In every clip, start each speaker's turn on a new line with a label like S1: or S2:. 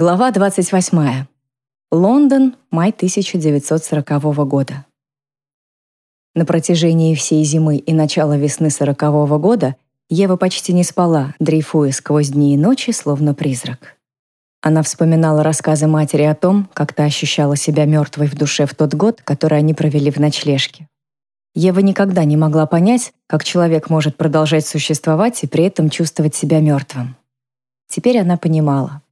S1: Глава 28. Лондон, май 1940 года. На протяжении всей зимы и начала весны 40 -го года Ева почти не спала, дрейфуя сквозь дни и ночи, словно призрак. Она вспоминала рассказы матери о том, как та ощущала себя мертвой в душе в тот год, который они провели в ночлежке. Ева никогда не могла понять, как человек может продолжать существовать и при этом чувствовать себя мертвым. Теперь она понимала.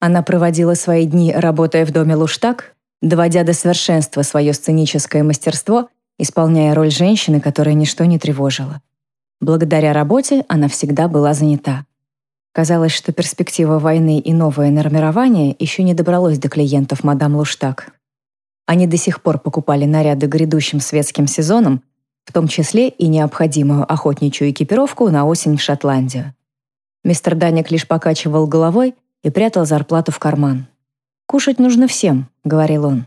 S1: Она проводила свои дни, работая в доме Луштаг, доводя до совершенства свое сценическое мастерство, исполняя роль женщины, которая ничто не тревожила. Благодаря работе она всегда была занята. Казалось, что перспектива войны и новое нормирование еще не добралось до клиентов мадам Луштаг. Они до сих пор покупали наряды грядущим светским сезоном, в том числе и необходимую охотничью экипировку на осень в Шотландию. Мистер Даник лишь покачивал головой и прятал зарплату в карман. «Кушать нужно всем», — говорил он.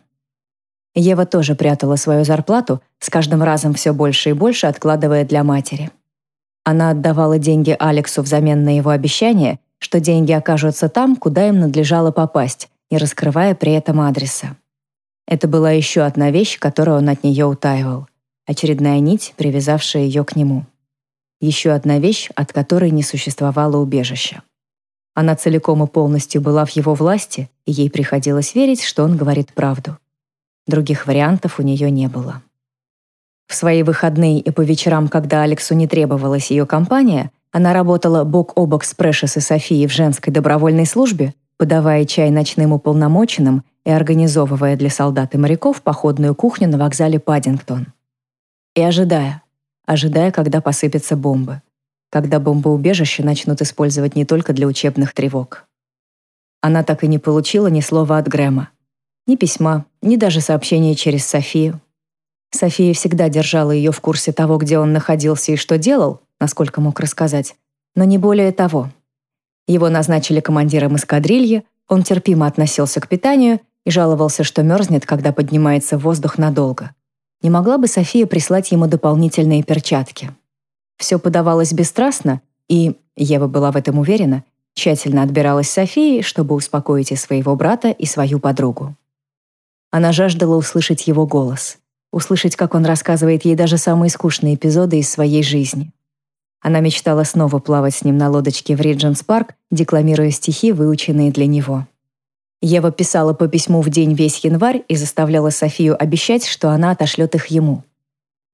S1: Ева тоже прятала свою зарплату, с каждым разом все больше и больше откладывая для матери. Она отдавала деньги Алексу взамен на его обещание, что деньги окажутся там, куда им надлежало попасть, не раскрывая при этом адреса. Это была еще одна вещь, которую он от нее утаивал. Очередная нить, привязавшая ее к нему. Еще одна вещь, от которой не существовало убежища. Она целиком и полностью была в его власти, и ей приходилось верить, что он говорит правду. Других вариантов у нее не было. В свои выходные и по вечерам, когда Алексу не требовалась ее компания, она работала бок о бок с Прэшес и Софией в женской добровольной службе, подавая чай ночным уполномоченным и организовывая для солдат и моряков походную кухню на вокзале Паддингтон. И ожидая, ожидая, когда посыпятся бомбы когда бомбоубежище начнут использовать не только для учебных тревог. Она так и не получила ни слова от Грэма. Ни письма, ни даже сообщения через Софию. София всегда держала ее в курсе того, где он находился и что делал, насколько мог рассказать, но не более того. Его назначили командиром эскадрильи, он терпимо относился к питанию и жаловался, что мерзнет, когда поднимается воздух надолго. Не могла бы София прислать ему дополнительные перчатки? Все подавалось бесстрастно, и, Ева была в этом уверена, тщательно отбиралась Софией, чтобы успокоить и своего брата, и свою подругу. Она жаждала услышать его голос, услышать, как он рассказывает ей даже самые скучные эпизоды из своей жизни. Она мечтала снова плавать с ним на лодочке в Ридженс-парк, декламируя стихи, выученные для него. Ева писала по письму в день весь январь и заставляла Софию обещать, что она отошлет их ему.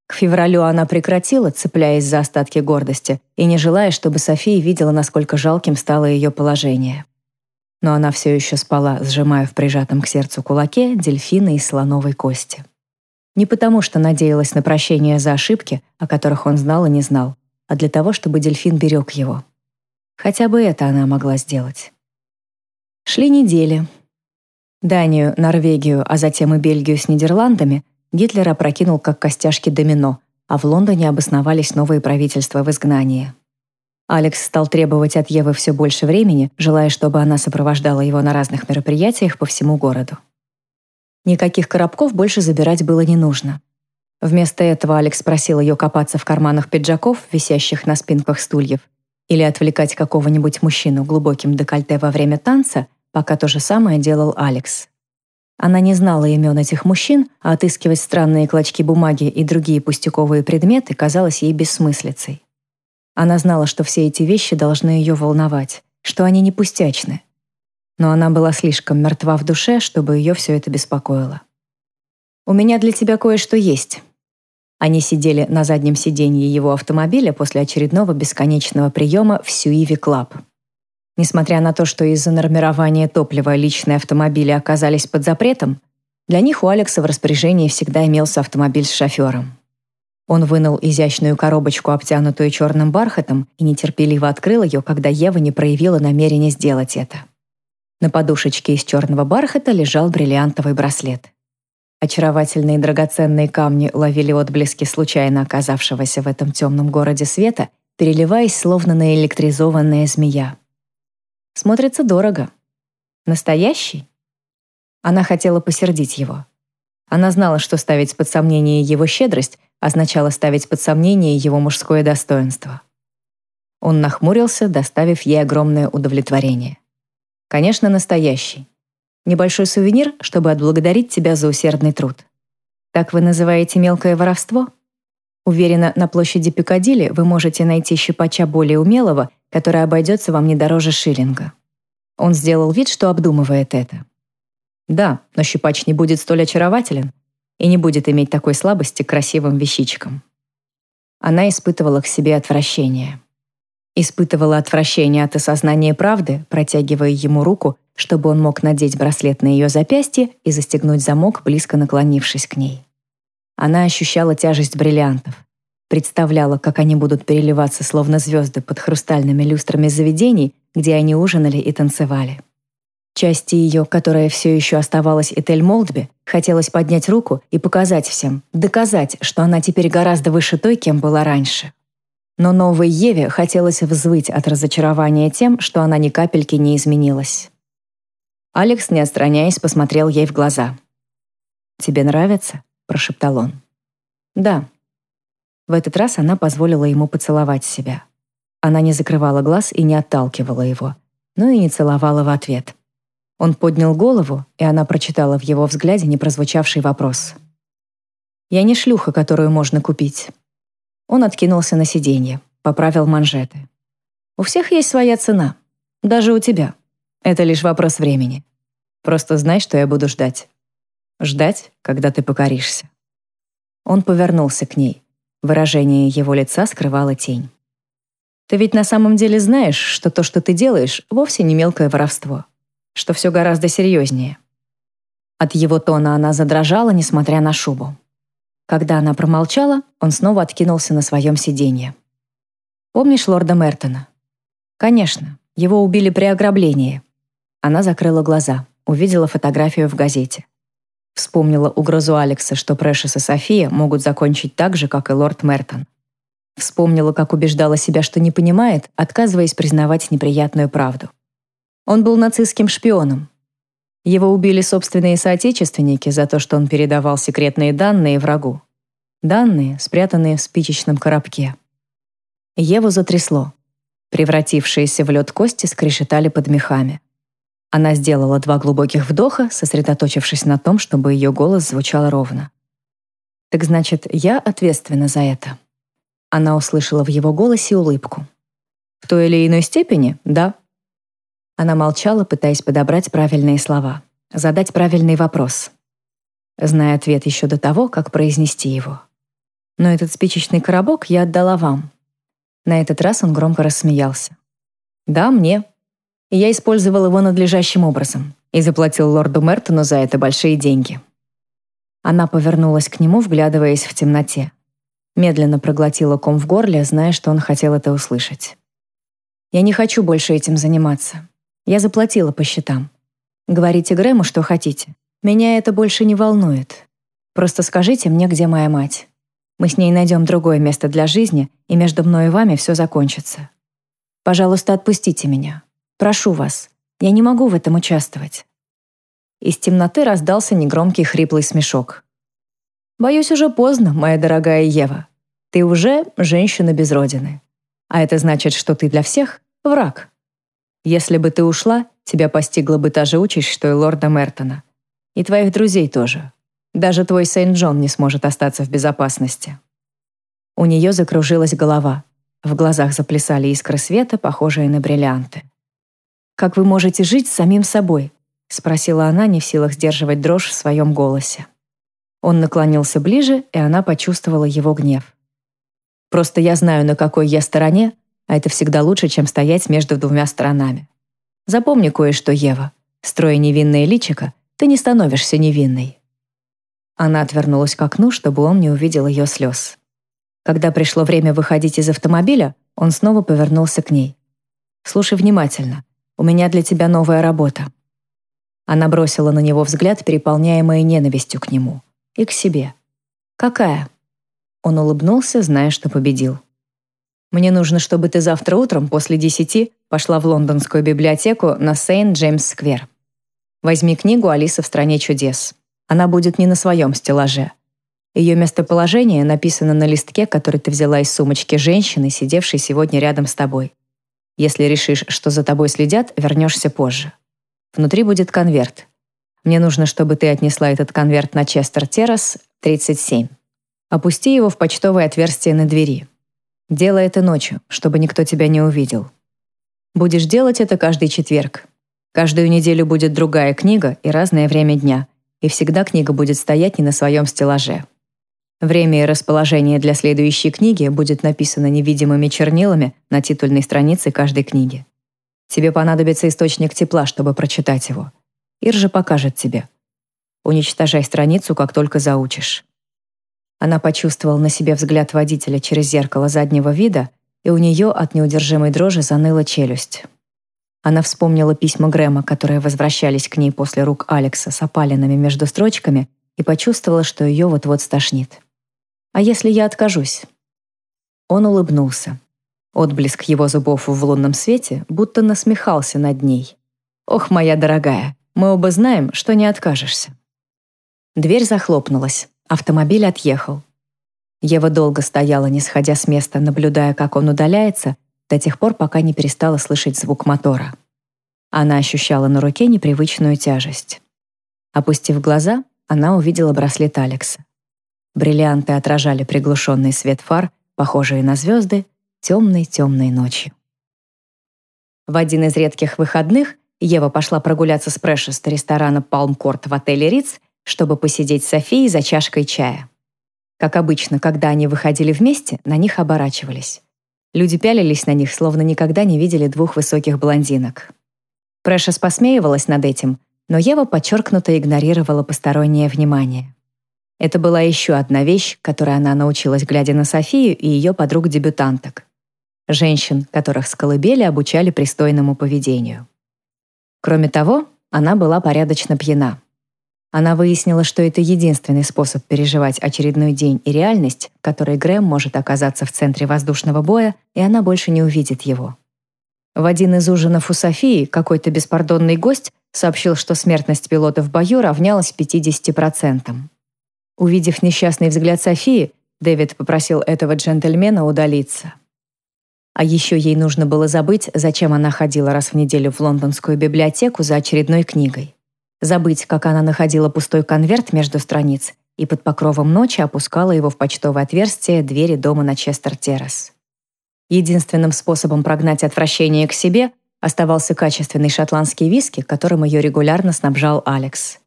S1: К февралю она прекратила, цепляясь за остатки гордости и не желая, чтобы София видела, насколько жалким стало ее положение. Но она все еще спала, сжимая в прижатом к сердцу кулаке дельфины из слоновой кости. Не потому, что надеялась на прощение за ошибки, о которых он знал и не знал, а для того, чтобы дельфин берег его. Хотя бы это она могла сделать. Шли недели. Данию, Норвегию, а затем и Бельгию с Нидерландами — Гитлер опрокинул как костяшки домино, а в Лондоне обосновались новые правительства в изгнании. Алекс стал требовать от Евы все больше времени, желая, чтобы она сопровождала его на разных мероприятиях по всему городу. Никаких коробков больше забирать было не нужно. Вместо этого Алекс просил ее копаться в карманах пиджаков, висящих на спинках стульев, или отвлекать какого-нибудь мужчину глубоким декольте во время танца, пока то же самое делал Алекс. Она не знала имен этих мужчин, а отыскивать странные клочки бумаги и другие пустяковые предметы казалось ей бессмыслицей. Она знала, что все эти вещи должны ее волновать, что они не пустячны. Но она была слишком мертва в душе, чтобы ее все это беспокоило. «У меня для тебя кое-что есть». Они сидели на заднем сиденье его автомобиля после очередного бесконечного приема в Сюиви Клаб. Несмотря на то, что из-за нормирования топлива личные автомобили оказались под запретом, для них у Алекса в распоряжении всегда имелся автомобиль с шофером. Он вынул изящную коробочку, обтянутую черным бархатом, и нетерпеливо открыл ее, когда Ева не проявила намерения сделать это. На подушечке из черного бархата лежал бриллиантовый браслет. Очаровательные драгоценные камни ловили отблески случайно оказавшегося в этом темном городе света, переливаясь словно наэлектризованная змея. Смотрится дорого. Настоящий? Она хотела посердить его. Она знала, что ставить под сомнение его щедрость означало ставить под сомнение его мужское достоинство. Он нахмурился, доставив ей огромное удовлетворение. Конечно, настоящий. Небольшой сувенир, чтобы отблагодарить тебя за усердный труд. Так вы называете мелкое воровство? Уверена, на площади Пикадилли вы можете найти щипача более умелого, который обойдется вам не дороже шиллинга. Он сделал вид, что обдумывает это. Да, но щипач не будет столь очарователен и не будет иметь такой слабости к красивым вещичкам. Она испытывала к себе отвращение. Испытывала отвращение от осознания правды, протягивая ему руку, чтобы он мог надеть браслет на ее запястье и застегнуть замок, близко наклонившись к ней. Она ощущала тяжесть бриллиантов, представляла, как они будут переливаться словно звезды под хрустальными люстрами заведений, где они ужинали и танцевали. Части ее, которая все еще оставалась Этель Молдби, хотелось поднять руку и показать всем, доказать, что она теперь гораздо выше той, кем была раньше. Но новой Еве хотелось взвыть от разочарования тем, что она ни капельки не изменилась. Алекс, не отстраняясь, посмотрел ей в глаза. «Тебе нравится?» — прошептал он. «Да». В этот раз она позволила ему поцеловать себя. Она не закрывала глаз и не отталкивала его, но и не целовала в ответ. Он поднял голову, и она прочитала в его взгляде непрозвучавший вопрос. «Я не шлюха, которую можно купить». Он откинулся на сиденье, поправил манжеты. «У всех есть своя цена. Даже у тебя. Это лишь вопрос времени. Просто знай, что я буду ждать. Ждать, когда ты покоришься». Он повернулся к ней. Выражение его лица скрывало тень. «Ты ведь на самом деле знаешь, что то, что ты делаешь, вовсе не мелкое воровство, что все гораздо серьезнее». От его тона она задрожала, несмотря на шубу. Когда она промолчала, он снова откинулся на своем сиденье. «Помнишь лорда Мертона?» «Конечно. Его убили при ограблении». Она закрыла глаза, увидела фотографию в газете. Вспомнила угрозу Алекса, что Прэшес и София могут закончить так же, как и лорд Мертон. Вспомнила, как убеждала себя, что не понимает, отказываясь признавать неприятную правду. Он был нацистским шпионом, его убили собственные соотечественники за то, что он передавал секретные данные врагу. Данные, спрятанные в спичечном коробке. Еву затрясло. Превратившиеся в лед кости скрешетали под мехами. Она сделала два глубоких вдоха, сосредоточившись на том, чтобы ее голос звучал ровно. «Так значит, я ответственна за это». Она услышала в его голосе улыбку. «В той или иной степени, да», она молчала, пытаясь подобрать правильные слова, задать правильный вопрос, зная ответ еще до того, как произнести его. Но этот спичечный коробок я отдала вам. На этот раз он громко рассмеялся. Да, мне. И я использовал его надлежащим образом и заплатил лорду Мертону за это большие деньги. Она повернулась к нему, вглядываясь в темноте. Медленно проглотила ком в горле, зная, что он хотел это услышать. «Я не хочу больше этим заниматься. Я заплатила по счетам. Говорите Грэму, что хотите. Меня это больше не волнует. Просто скажите мне, где моя мать. Мы с ней найдем другое место для жизни, и между мной и вами все закончится. Пожалуйста, отпустите меня. Прошу вас. Я не могу в этом участвовать». Из темноты раздался негромкий хриплый смешок. «Боюсь, уже поздно, моя дорогая Ева. Ты уже женщина без родины. А это значит, что ты для всех враг». Если бы ты ушла, тебя постигла бы та же участь, что и лорда Мертона. И твоих друзей тоже. Даже твой Сейнт-Джон не сможет остаться в безопасности». У нее закружилась голова. В глазах заплясали искры света, похожие на бриллианты. «Как вы можете жить с самим собой?» — спросила она, не в силах сдерживать дрожь в своем голосе. Он наклонился ближе, и она почувствовала его гнев. «Просто я знаю, на какой я стороне, а это всегда лучше, чем стоять между двумя сторонами. Запомни кое-что, Ева. Строя невинное личико, ты не становишься невинной. Она отвернулась к окну, чтобы он не увидел ее слез. Когда пришло время выходить из автомобиля, он снова повернулся к ней. «Слушай внимательно. У меня для тебя новая работа». Она бросила на него взгляд, переполняемый ненавистью к нему. И к себе. «Какая?» Он улыбнулся, зная, что победил. Мне нужно, чтобы ты завтра утром после десяти пошла в лондонскую библиотеку на Сейнт-Джеймс-сквер. Возьми книгу «Алиса в стране чудес». Она будет не на своем стеллаже. Ее местоположение написано на листке, который ты взяла из сумочки женщины, сидевшей сегодня рядом с тобой. Если решишь, что за тобой следят, вернешься позже. Внутри будет конверт. Мне нужно, чтобы ты отнесла этот конверт на Честер Террас, 37. Опусти его в почтовое отверстие на двери. Делай это ночью, чтобы никто тебя не увидел. Будешь делать это каждый четверг. Каждую неделю будет другая книга и разное время дня, и всегда книга будет стоять не на своем стеллаже. Время и расположение для следующей книги будет написано невидимыми чернилами на титульной странице каждой книги. Тебе понадобится источник тепла, чтобы прочитать его. Иржа покажет тебе. Уничтожай страницу, как только заучишь. Она почувствовала на себе взгляд водителя через зеркало заднего вида, и у нее от неудержимой дрожи заныла челюсть. Она вспомнила письма Грэма, которые возвращались к ней после рук Алекса с опалинами между строчками, и почувствовала, что ее вот-вот стошнит. «А если я откажусь?» Он улыбнулся. Отблеск его зубов в лунном свете будто насмехался над ней. «Ох, моя дорогая, мы оба знаем, что не откажешься». Дверь захлопнулась. Автомобиль отъехал. Ева долго стояла, не сходя с места, наблюдая, как он удаляется, до тех пор, пока не перестала слышать звук мотора. Она ощущала на руке непривычную тяжесть. Опустив глаза, она увидела браслет Алекса. Бриллианты отражали приглушенный свет фар, похожие на звезды, темной-темной ночью. В один из редких выходных Ева пошла прогуляться с Прэшес до ресторана «Палмкорт» в отеле «Риц», чтобы посидеть с Софией за чашкой чая. Как обычно, когда они выходили вместе, на них оборачивались. Люди пялились на них, словно никогда не видели двух высоких блондинок. Прэшес посмеивалась над этим, но Ева подчеркнуто игнорировала постороннее внимание. Это была еще одна вещь, которой она научилась, глядя на Софию и ее подруг-дебютанток. Женщин, которых с колыбели обучали пристойному поведению. Кроме того, она была порядочно пьяна. Она выяснила, что это единственный способ переживать очередной день и реальность, в которой Грэм может оказаться в центре воздушного боя, и она больше не увидит его. В один из ужинов у Софии какой-то беспардонный гость сообщил, что смертность пилота в бою равнялась 50%. Увидев несчастный взгляд Софии, Дэвид попросил этого джентльмена удалиться. А еще ей нужно было забыть, зачем она ходила раз в неделю в лондонскую библиотеку за очередной книгой забыть, как она находила пустой конверт между страниц и под покровом ночи опускала его в почтовое отверстие двери дома на Честер-Террас. Единственным способом прогнать отвращение к себе оставался качественный шотландский виски, которым ее регулярно снабжал Алекс.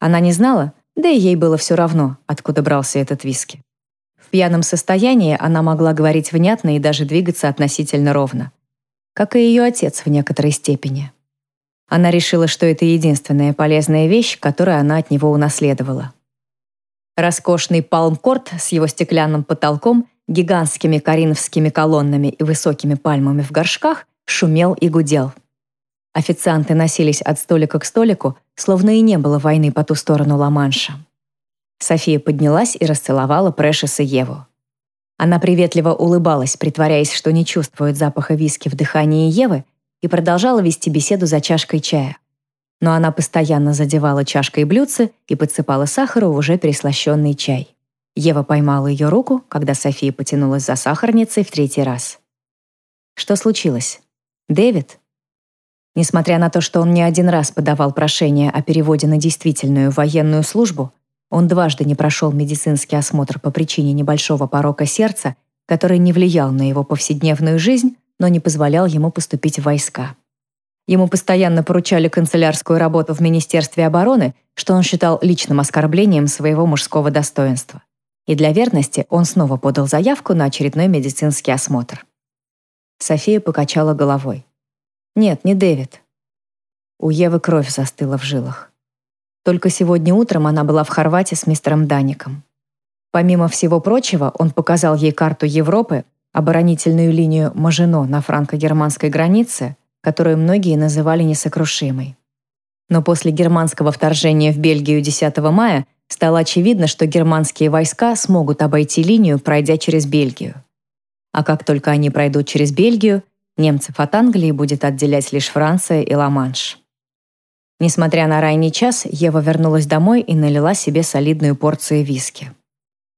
S1: Она не знала, да и ей было все равно, откуда брался этот виски. В пьяном состоянии она могла говорить внятно и даже двигаться относительно ровно. Как и ее отец в некоторой степени. Она решила, что это единственная полезная вещь, которую она от него унаследовала. Роскошный палмкорт с его стеклянным потолком, гигантскими кориновскими колоннами и высокими пальмами в горшках шумел и гудел. Официанты носились от столика к столику, словно и не было войны по ту сторону Ла-Манша. София поднялась и расцеловала Прэшес и Еву. Она приветливо улыбалась, притворяясь, что не чувствует запаха виски в дыхании Евы, и продолжала вести беседу за чашкой чая. Но она постоянно задевала чашкой блюдце и подсыпала сахара в уже переслащенный чай. Ева поймала ее руку, когда София потянулась за сахарницей в третий раз. Что случилось? Дэвид? Несмотря на то, что он не один раз подавал прошение о переводе на действительную военную службу, он дважды не прошел медицинский осмотр по причине небольшого порока сердца, который не влиял на его повседневную жизнь, но не позволял ему поступить в войска. Ему постоянно поручали канцелярскую работу в Министерстве обороны, что он считал личным оскорблением своего мужского достоинства. И для верности он снова подал заявку на очередной медицинский осмотр. София покачала головой. «Нет, не Дэвид». У Евы кровь застыла в жилах. Только сегодня утром она была в Хорватии с мистером Даником. Помимо всего прочего, он показал ей карту Европы, оборонительную линию Мажино на франко-германской границе, которую многие называли несокрушимой. Но после германского вторжения в Бельгию 10 мая стало очевидно, что германские войска смогут обойти линию, пройдя через Бельгию. А как только они пройдут через Бельгию, немцев от Англии будет отделять лишь Франция и Ла-Манш. Несмотря на ранний час, Ева вернулась домой и налила себе солидную порцию виски.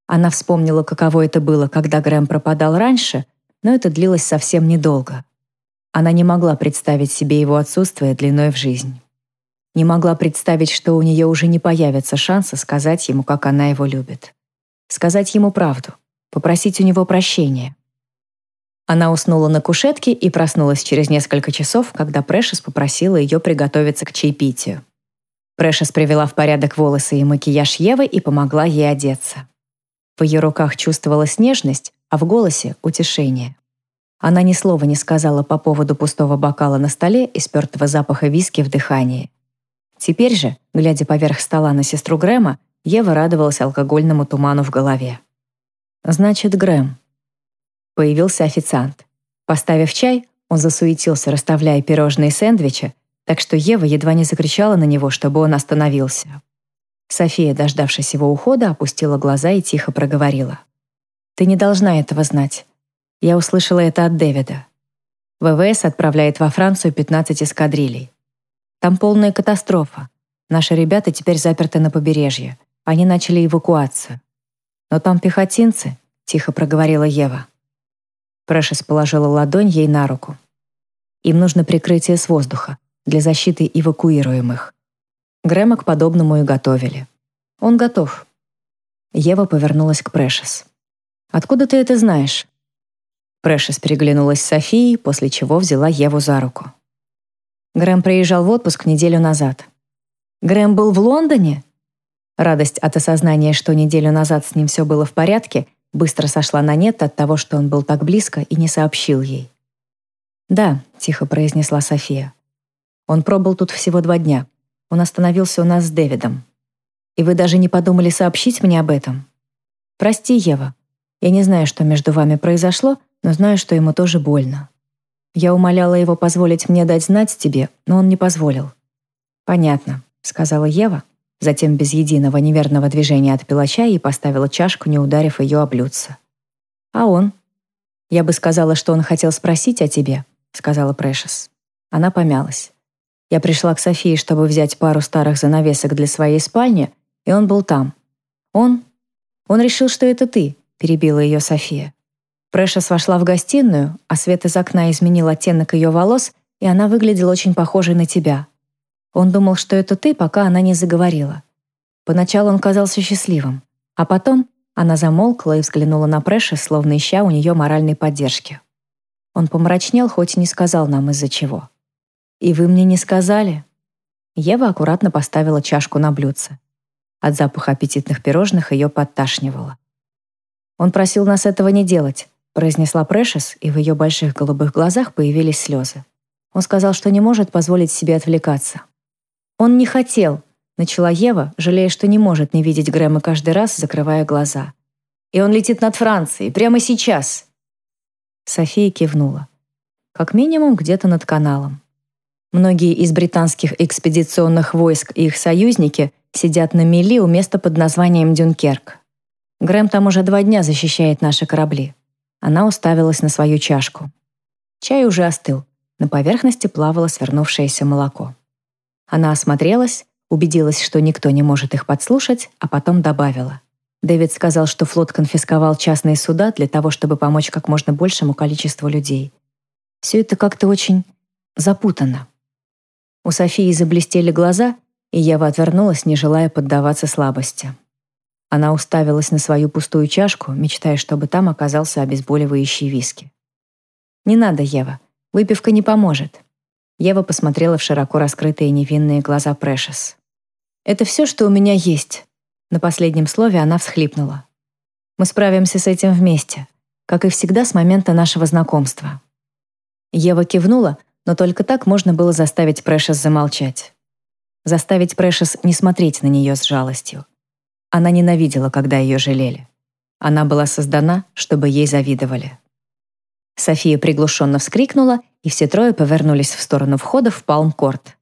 S1: Она вспомнила, каково это было, когда Грэм пропадал раньше, но это длилось совсем недолго. Она не могла представить себе его отсутствие длиной в жизнь. Не могла представить, что у нее уже не появится шанса сказать ему, как она его любит. Сказать ему правду, попросить у него прощения. Она уснула на кушетке и проснулась через несколько часов, когда Прэшес попросила ее приготовиться к чаепитию. Прэшес привела в порядок волосы и макияж Евы и помогла ей одеться. В ее руках чувствовалась нежность, а в голосе — утешение. Она ни слова не сказала по поводу пустого бокала на столе и спертого запаха виски в дыхании. Теперь же, глядя поверх стола на сестру Грэма, Ева радовалась алкогольному туману в голове. «Значит, Грэм». Появился официант. Поставив чай, он засуетился, расставляя пирожные и сэндвичи, так что Ева едва не закричала на него, чтобы он остановился. София, дождавшись его ухода, опустила глаза и тихо проговорила. «Ты не должна этого знать. Я услышала это от Дэвида. ВВС отправляет во Францию 15 эскадрилей. Там полная катастрофа. Наши ребята теперь заперты на побережье. Они начали эвакуацию. Но там пехотинцы, тихо проговорила Ева. Прэшес положила ладонь ей на руку. Им нужно прикрытие с воздуха для защиты эвакуируемых. Грэма к подобному и готовили. Он готов. Ева повернулась к Прэшес. «Откуда ты это знаешь?» Прэшес переглянулась с Софией, после чего взяла Еву за руку. Грэм приезжал в отпуск неделю назад. Грэм был в Лондоне? Радость от осознания, что неделю назад с ним все было в порядке, быстро сошла на нет от того, что он был так близко и не сообщил ей. «Да», — тихо произнесла София. «Он пробыл тут всего два дня. Он остановился у нас с Дэвидом. И вы даже не подумали сообщить мне об этом? Прости, Ева. Я не знаю, что между вами произошло, но знаю, что ему тоже больно. Я умоляла его позволить мне дать знать тебе, но он не позволил. Понятно, сказала Ева, затем без единого неверного движения отпила чай и поставила чашку, не ударив ее о блюдце. А он? Я бы сказала, что он хотел спросить о тебе, сказала Прэшес. Она помялась. Я пришла к Софии, чтобы взять пару старых занавесок для своей спальни, и он был там. Он? Он решил, что это ты, перебила ее София. Прэшес вошла в гостиную, а свет из окна изменил оттенок ее волос, и она выглядела очень похожей на тебя. Он думал, что это ты, пока она не заговорила. Поначалу он казался счастливым, а потом она замолкла и взглянула на Прэшес, словно ища у нее моральной поддержки. Он помрачнел, хоть и не сказал нам из-за чего. «И вы мне не сказали?» Ева аккуратно поставила чашку на блюдце. От запаха аппетитных пирожных ее подташнивало. Он просил нас этого не делать, произнесла Прэшес, и в ее больших голубых глазах появились слезы. Он сказал, что не может позволить себе отвлекаться. Он не хотел, начала Ева, жалея, что не может не видеть Грэма каждый раз, закрывая глаза. И он летит над Францией прямо сейчас. София кивнула. Как минимум где-то над каналом. Многие из британских экспедиционных войск и их союзники сидят на мели у места под названием Дюнкерк. Грэм там уже два дня защищает наши корабли. Она уставилась на свою чашку. Чай уже остыл. На поверхности плавало свернувшееся молоко. Она осмотрелась, убедилась, что никто не может их подслушать, а потом добавила. Дэвид сказал, что флот конфисковал частные суда для того, чтобы помочь как можно большему количеству людей. Все это как-то очень запутанно. У Софии заблестели глаза, и Ева отвернулась, не желая поддаваться слабости. Она уставилась на свою пустую чашку, мечтая, чтобы там оказался обезболивающий виски. «Не надо, Ева. Выпивка не поможет». Ева посмотрела в широко раскрытые невинные глаза Прэшес. «Это все, что у меня есть». На последнем слове она всхлипнула. «Мы справимся с этим вместе, как и всегда с момента нашего знакомства». Ева кивнула, но только так можно было заставить Прэшес замолчать. Заставить Прэшес не смотреть на нее с жалостью. Она ненавидела, когда ее жалели. Она была создана, чтобы ей завидовали. София приглушенно вскрикнула, и все трое повернулись в сторону входа в Палм-Корт.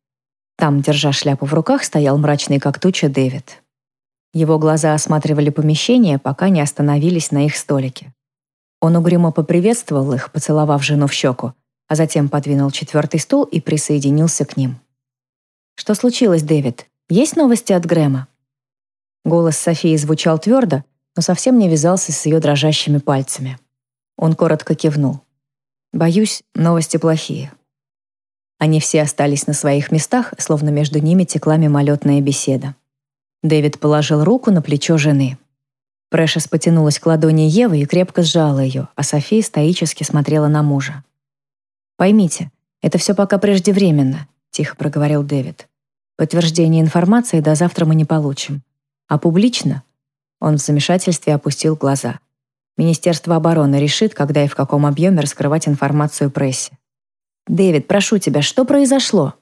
S1: Там, держа шляпу в руках, стоял мрачный как туча Дэвид. Его глаза осматривали помещение, пока не остановились на их столике. Он угрюмо поприветствовал их, поцеловав жену в щеку, а затем подвинул четвертый стул и присоединился к ним. «Что случилось, Дэвид? Есть новости от Грэма?» Голос Софии звучал твердо, но совсем не вязался с ее дрожащими пальцами. Он коротко кивнул. «Боюсь, новости плохие. Они все остались на своих местах, словно между ними текла мимолетная беседа. Дэвид положил руку на плечо жены. Прэшес потянулась к ладони Евы и крепко сжала ее, а София стоически смотрела на мужа. «Поймите, это все пока преждевременно», — тихо проговорил Дэвид. «Подтверждение информации до завтра мы не получим. А публично?» Он в замешательстве опустил глаза. Министерство обороны решит, когда и в каком объеме раскрывать информацию прессе. «Дэвид, прошу тебя, что произошло?»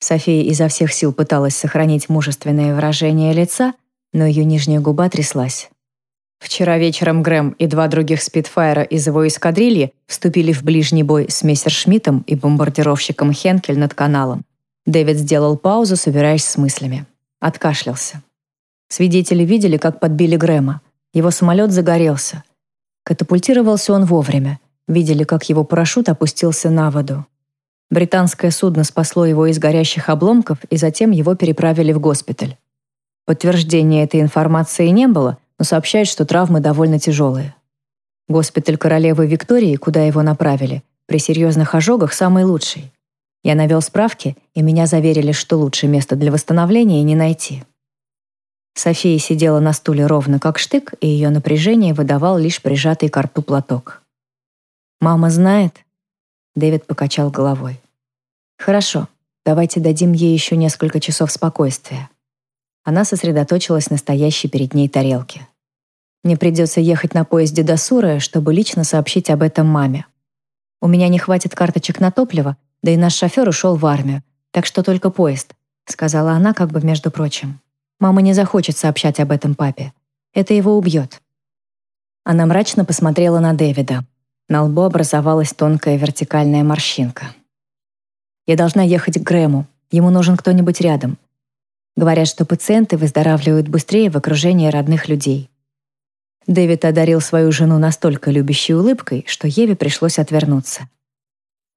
S1: София изо всех сил пыталась сохранить мужественное выражение лица, но ее нижняя губа тряслась. Вчера вечером Грэм и два других спидфайра из его эскадрильи вступили в ближний бой с мессершмиттом и бомбардировщиком Хенкель над каналом. Дэвид сделал паузу, собираясь с мыслями. Откашлялся. Свидетели видели, как подбили Грэма. Его самолет загорелся. Катапультировался он вовремя. Видели, как его парашют опустился на воду. Британское судно спасло его из горящих обломков, и затем его переправили в госпиталь. Подтверждения этой информации не было, но сообщают, что травмы довольно тяжелые. Госпиталь королевы Виктории, куда его направили, при серьезных ожогах самый лучший. Я навел справки, и меня заверили, что лучше места для восстановления не найти. София сидела на стуле ровно как штык, и ее напряжение выдавал лишь прижатый к рту платок. «Мама знает?» Дэвид покачал головой. «Хорошо, давайте дадим ей еще несколько часов спокойствия». Она сосредоточилась на стоящей перед ней тарелке. «Мне придется ехать на поезде до Суры, чтобы лично сообщить об этом маме. У меня не хватит карточек на топливо, да и наш шофер ушел в армию, так что только поезд», сказала она как бы между прочим. «Мама не захочет сообщать об этом папе. Это его убьет». Она мрачно посмотрела на Дэвида. На лбу образовалась тонкая вертикальная морщинка. «Я должна ехать к Грэму. Ему нужен кто-нибудь рядом. Говорят, что пациенты выздоравливают быстрее в окружении родных людей». Дэвид одарил свою жену настолько любящей улыбкой, что Еве пришлось отвернуться.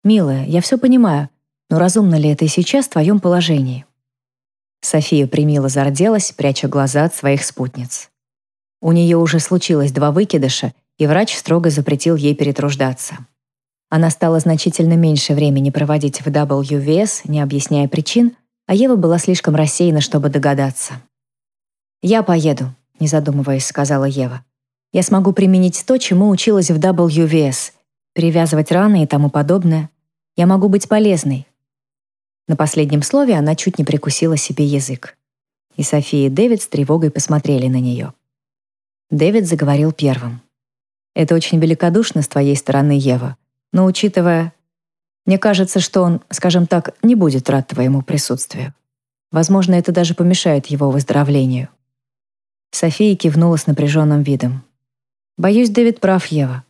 S1: «Милая, я все понимаю, но разумно ли это и сейчас в твоем положении?» София примило зарделась, пряча глаза от своих спутниц. У нее уже случилось два выкидыша, и врач строго запретил ей перетруждаться. Она стала значительно меньше времени проводить в WVS, не объясняя причин, а Ева была слишком рассеяна, чтобы догадаться. «Я поеду», — не задумываясь, сказала Ева. «Я смогу применить то, чему училась в WVS, перевязывать раны и тому подобное. Я могу быть полезной». На последнем слове она чуть не прикусила себе язык. И София и Дэвид с тревогой посмотрели на нее. Дэвид заговорил первым. Это очень великодушно с твоей стороны, Ева. Но учитывая... Мне кажется, что он, скажем так, не будет рад твоему присутствию. Возможно, это даже помешает его выздоровлению». София кивнула с напряженным видом. «Боюсь, Дэвид прав, Ева.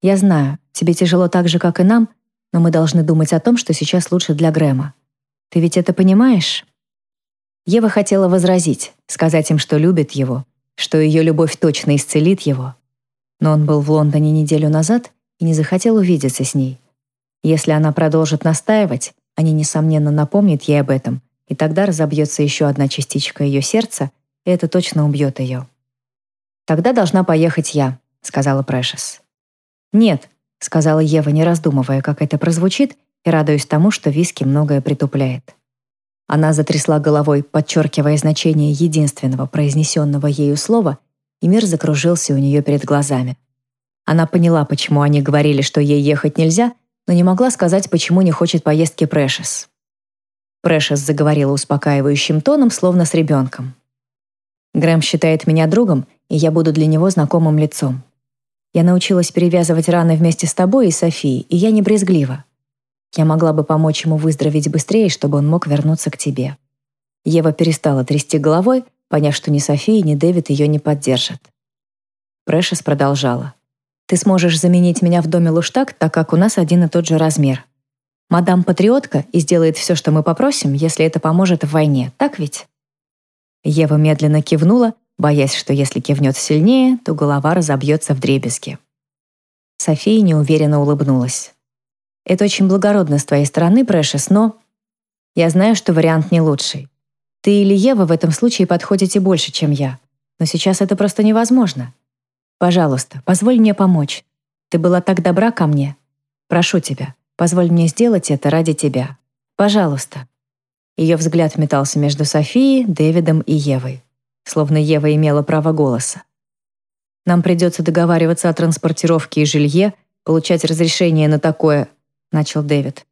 S1: Я знаю, тебе тяжело так же, как и нам, но мы должны думать о том, что сейчас лучше для Грэма. Ты ведь это понимаешь?» Ева хотела возразить, сказать им, что любит его, что ее любовь точно исцелит его, но он был в Лондоне неделю назад и не захотел увидеться с ней. Если она продолжит настаивать, они, несомненно, напомнят ей об этом, и тогда разобьется еще одна частичка ее сердца, и это точно убьет ее. «Тогда должна поехать я», — сказала Прэшес. «Нет», — сказала Ева, не раздумывая, как это прозвучит, и радуясь тому, что виски многое притупляет. Она затрясла головой, подчеркивая значение единственного произнесенного ею слова — и мир закружился у нее перед глазами. Она поняла, почему они говорили, что ей ехать нельзя, но не могла сказать, почему не хочет поездки Прэшес. Прэшес заговорила успокаивающим тоном, словно с ребенком. «Грэм считает меня другом, и я буду для него знакомым лицом. Я научилась перевязывать раны вместе с тобой и Софией, и я не брезглива. Я могла бы помочь ему выздороветь быстрее, чтобы он мог вернуться к тебе». Ева перестала трясти головой, поняв, что ни София, ни Дэвид ее не поддержат. Прэшес продолжала. «Ты сможешь заменить меня в доме Луштаг, так как у нас один и тот же размер. Мадам патриотка и сделает все, что мы попросим, если это поможет в войне, так ведь?» Ева медленно кивнула, боясь, что если кивнет сильнее, то голова разобьется в дребезги. София неуверенно улыбнулась. «Это очень благородно с твоей стороны, Прэшес, но...» «Я знаю, что вариант не лучший. Ты или Ева в этом случае подходите больше, чем я. Но сейчас это просто невозможно. Пожалуйста, позволь мне помочь. Ты была так добра ко мне. Прошу тебя, Позволь мне сделать это ради тебя. Пожалуйста». Ее взгляд метался между Софией, Дэвидом и Евой, словно Ева имела право голоса. «Нам придется договариваться о транспортировке и жилье, получать разрешение на такое», — начал Дэвид.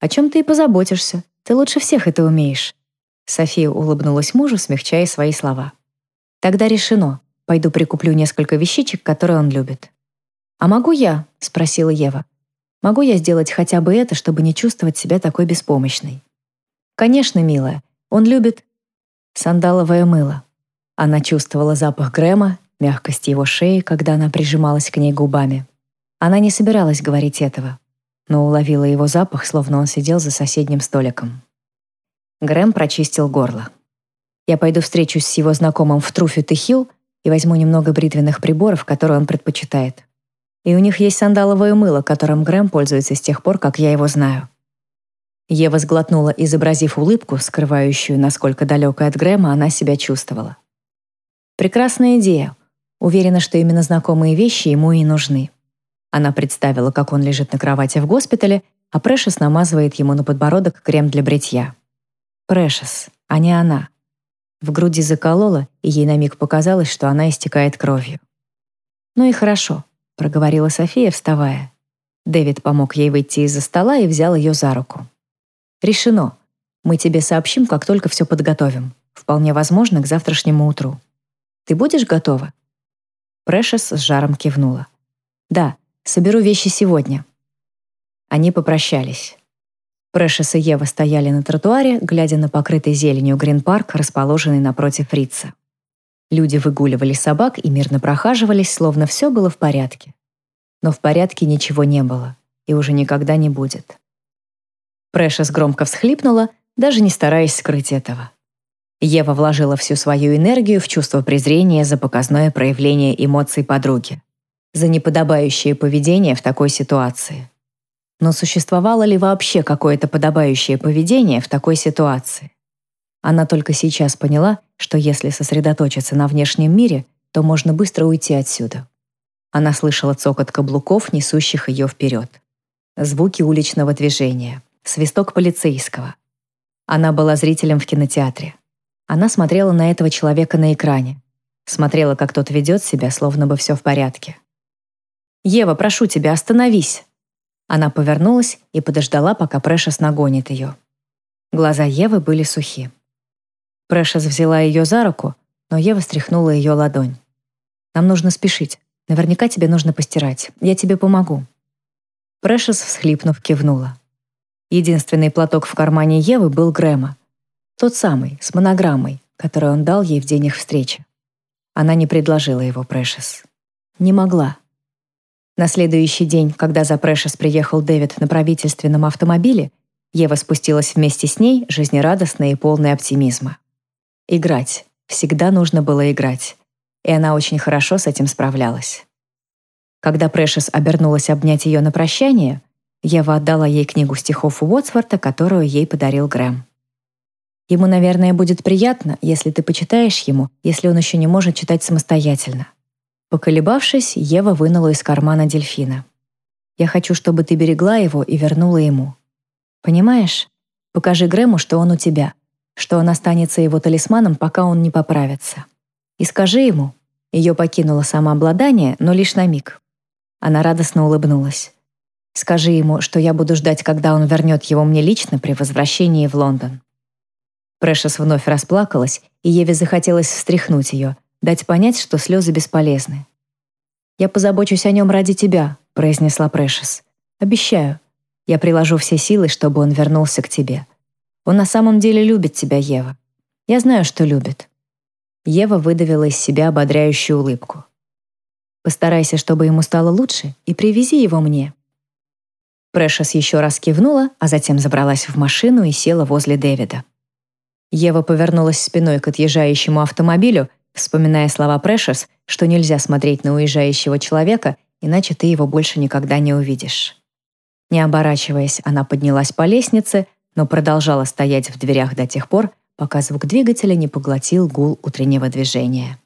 S1: «О чем ты и позаботишься. Ты лучше всех это умеешь». София улыбнулась мужу, смягчая свои слова. «Тогда решено. Пойду прикуплю несколько вещичек, которые он любит». «А могу я?» — спросила Ева. «Могу я сделать хотя бы это, чтобы не чувствовать себя такой беспомощной?» «Конечно, милая. Он любит...» Сандаловое мыло. Она чувствовала запах Грэма, мягкость его шеи, когда она прижималась к ней губами. Она не собиралась говорить этого, но уловила его запах, словно он сидел за соседним столиком. Грэм прочистил горло. «Я пойду встречусь с его знакомым в Труфит и Хилл и возьму немного бритвенных приборов, которые он предпочитает. И у них есть сандаловое мыло, которым Грэм пользуется с тех пор, как я его знаю». Ева сглотнула, изобразив улыбку, скрывающую, насколько далекой от Грэма она себя чувствовала. «Прекрасная идея. Уверена, что именно знакомые вещи ему и нужны». Она представила, как он лежит на кровати в госпитале, а Прэшес намазывает ему на подбородок крем для бритья. Прэшес, а не она. В груди заколола, и ей на миг показалось, что она истекает кровью. «Ну и хорошо», — проговорила София, вставая. Дэвид помог ей выйти из-за стола и взял ее за руку. «Решено. Мы тебе сообщим, как только все подготовим. Вполне возможно, к завтрашнему утру. Ты будешь готова?» Прэшес с жаром кивнула. «Да, Соберу вещи сегодня». Они попрощались. Прэшес и Ева стояли на тротуаре, глядя на покрытый зеленью Грин-парк, расположенный напротив Рица. Люди выгуливали собак и мирно прохаживались, словно все было в порядке. Но в порядке ничего не было и уже никогда не будет. Прэшес громко всхлипнула, даже не стараясь скрыть этого. Ева вложила всю свою энергию в чувство презрения за показное проявление эмоций подруги за неподобающее поведение в такой ситуации. Но существовало ли вообще какое-то подобающее поведение в такой ситуации? Она только сейчас поняла, что если сосредоточиться на внешнем мире, то можно быстро уйти отсюда. Она слышала цокот каблуков, несущих ее вперед. Звуки уличного движения, свисток полицейского. Она была зрителем в кинотеатре. Она смотрела на этого человека на экране. Смотрела, как тот ведет себя, словно бы все в порядке. «Ева, прошу тебя, остановись!» Она повернулась и подождала, пока Прэшес нагонит ее. Глаза Евы были сухи. Прэшес взяла ее за руку, но Ева стряхнула ее ладонь. «Нам нужно спешить. Наверняка тебе нужно постирать. Я тебе помогу». Прэшес, всхлипнув, кивнула. Единственный платок в кармане Евы был Грэма. Тот самый, с монограммой, который он дал ей в день их встречи. Она не предложила его Прэшес. Не могла. На следующий день, когда за Прэшес приехал Дэвид на правительственном автомобиле, Ева спустилась вместе с ней, жизнерадостная и полная оптимизма. Играть. Всегда нужно было играть. И она очень хорошо с этим справлялась. Когда Прэшес обернулась обнять ее на прощание, Ева отдала ей книгу стихов Уотсворта, которую ей подарил Грэм. Ему, наверное, будет приятно, если ты почитаешь ему, если он еще не может читать самостоятельно. Поколебавшись, Ева вынула из кармана дельфина. «Я хочу, чтобы ты берегла его и вернула ему. Понимаешь? Покажи Грэму, что он у тебя, что он останется его талисманом, пока он не поправится. И скажи ему». Ее покинуло самообладание, но лишь на миг. Она радостно улыбнулась. «Скажи ему, что я буду ждать, когда он вернет его мне лично при возвращении в Лондон». Прэшес вновь расплакалась, и Еве захотелось встряхнуть ее — дать понять, что слезы бесполезны. «Я позабочусь о нем ради тебя», — произнесла Прэшес. «Обещаю. Я приложу все силы, чтобы он вернулся к тебе. Он на самом деле любит тебя, Ева. Я знаю, что любит». Ева выдавила из себя ободряющую улыбку. «Постарайся, чтобы ему стало лучше, и привези его мне». Прэшес еще раз кивнула, а затем забралась в машину и села возле Дэвида. Ева повернулась спиной к отъезжающему автомобилю вспоминая слова Прэшес, что нельзя смотреть на уезжающего человека, иначе ты его больше никогда не увидишь. Не оборачиваясь, она поднялась по лестнице, но продолжала стоять в дверях до тех пор, пока звук двигателя не поглотил гул утреннего движения.